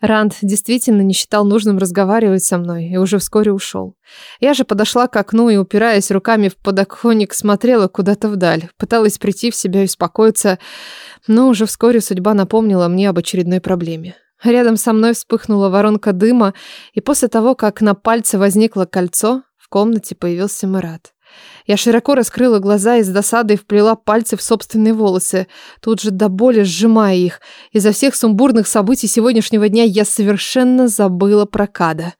Ранд действительно не считал нужным разговаривать со мной и уже вскоре ушел. Я же подошла к окну и, упираясь руками в подоконник, смотрела куда-то вдаль, пыталась прийти в себя и успокоиться, но уже вскоре судьба напомнила мне об очередной проблеме. Рядом со мной вспыхнула воронка дыма, и после того, как на пальце возникло кольцо, в комнате появился Марат. Я широко раскрыла глаза и с досадой вплела пальцы в собственные волосы, тут же до боли сжимая их. Из-за всех сумбурных событий сегодняшнего дня я совершенно забыла про Када.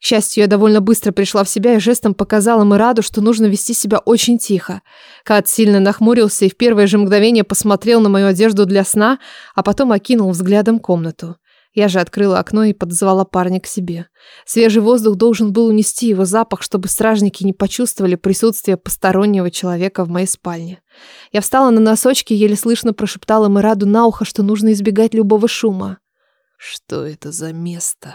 К счастью, я довольно быстро пришла в себя и жестом показала Мираду, что нужно вести себя очень тихо. Кад сильно нахмурился и в первое же мгновение посмотрел на мою одежду для сна, а потом окинул взглядом комнату. Я же открыла окно и подозвала парня к себе. Свежий воздух должен был унести его запах, чтобы стражники не почувствовали присутствие постороннего человека в моей спальне. Я встала на носочки и еле слышно прошептала Мираду на ухо, что нужно избегать любого шума. «Что это за место?»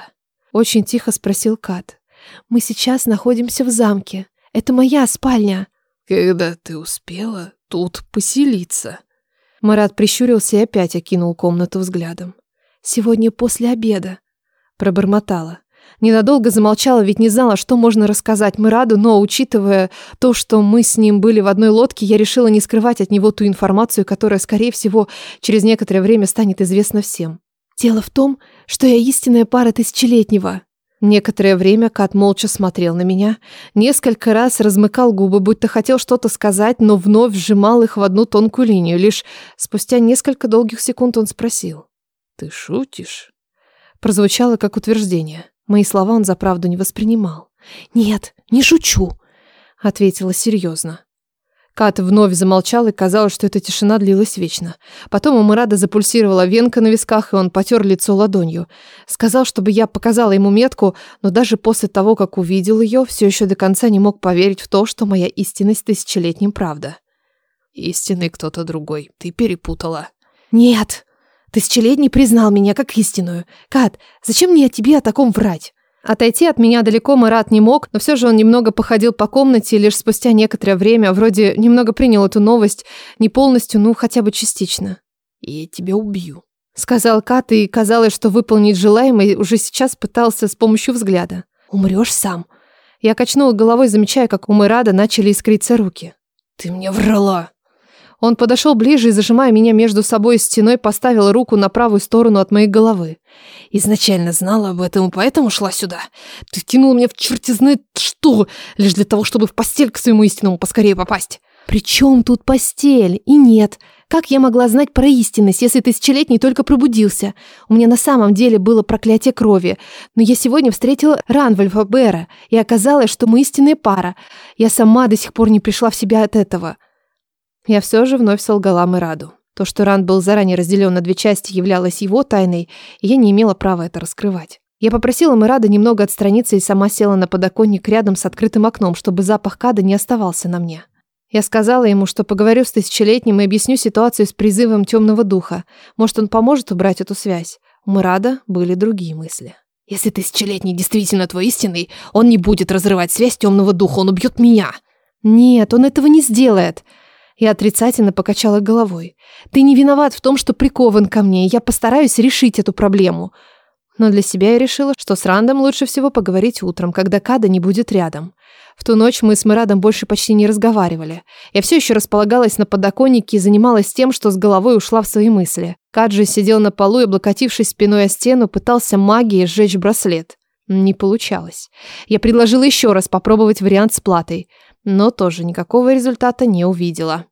Очень тихо спросил Кат. «Мы сейчас находимся в замке. Это моя спальня». «Когда ты успела тут поселиться?» Марат прищурился и опять окинул комнату взглядом сегодня после обеда», — пробормотала. Ненадолго замолчала, ведь не знала, что можно рассказать Мираду, но, учитывая то, что мы с ним были в одной лодке, я решила не скрывать от него ту информацию, которая, скорее всего, через некоторое время станет известна всем. «Дело в том, что я истинная пара тысячелетнего», Некоторое время Кат молча смотрел на меня, несколько раз размыкал губы, будто хотел что-то сказать, но вновь сжимал их в одну тонкую линию. Лишь спустя несколько долгих секунд он спросил. Ты шутишь? Прозвучало как утверждение. Мои слова он за правду не воспринимал. Нет, не шучу, ответила серьезно. Кат вновь замолчал, и казалось, что эта тишина длилась вечно. Потом у Мурада запульсировала венка на висках, и он потер лицо ладонью. Сказал, чтобы я показала ему метку, но даже после того, как увидел ее, все еще до конца не мог поверить в то, что моя истинность тысячелетним правда. «Истинный кто-то другой. Ты перепутала». «Нет!» Тысячелетний признал меня как истинную. Кат, зачем мне о тебе о таком врать? Отойти от меня далеко Марат не мог, но все же он немного походил по комнате, и лишь спустя некоторое время вроде немного принял эту новость, не полностью, ну хотя бы частично. «Я тебя убью», — сказал Кат, и казалось, что выполнить желаемое уже сейчас пытался с помощью взгляда. «Умрешь сам». Я качнула головой, замечая, как у Мирада начали искриться руки. «Ты мне врала!» Он подошел ближе и, зажимая меня между собой и стеной, поставил руку на правую сторону от моей головы. Изначально знала об этом, поэтому шла сюда. Ты кинул меня в чертизны что, лишь для того, чтобы в постель к своему истинному поскорее попасть. Причем тут постель? И нет. Как я могла знать про истинность, если тысячелетний только пробудился? У меня на самом деле было проклятие крови. Но я сегодня встретила Ранвальфа Бера, и оказалось, что мы истинная пара. Я сама до сих пор не пришла в себя от этого. Я все же вновь солгала Мираду. То, что Ранд был заранее разделен на две части, являлось его тайной, и я не имела права это раскрывать. Я попросила Мирада немного отстраниться и сама села на подоконник рядом с открытым окном, чтобы запах када не оставался на мне. Я сказала ему, что поговорю с тысячелетним и объясню ситуацию с призывом темного духа. Может, он поможет убрать эту связь. У Мирада были другие мысли. «Если тысячелетний действительно твой истинный, он не будет разрывать связь темного духа, он убьет меня!» «Нет, он этого не сделает!» Я отрицательно покачала головой. «Ты не виноват в том, что прикован ко мне. Я постараюсь решить эту проблему». Но для себя я решила, что с Рандом лучше всего поговорить утром, когда Када не будет рядом. В ту ночь мы с Мирадом больше почти не разговаривали. Я все еще располагалась на подоконнике и занималась тем, что с головой ушла в свои мысли. Каджи сидел на полу и, облокотившись спиной о стену, пытался магией сжечь браслет. Не получалось. Я предложила еще раз попробовать вариант с платой, но тоже никакого результата не увидела.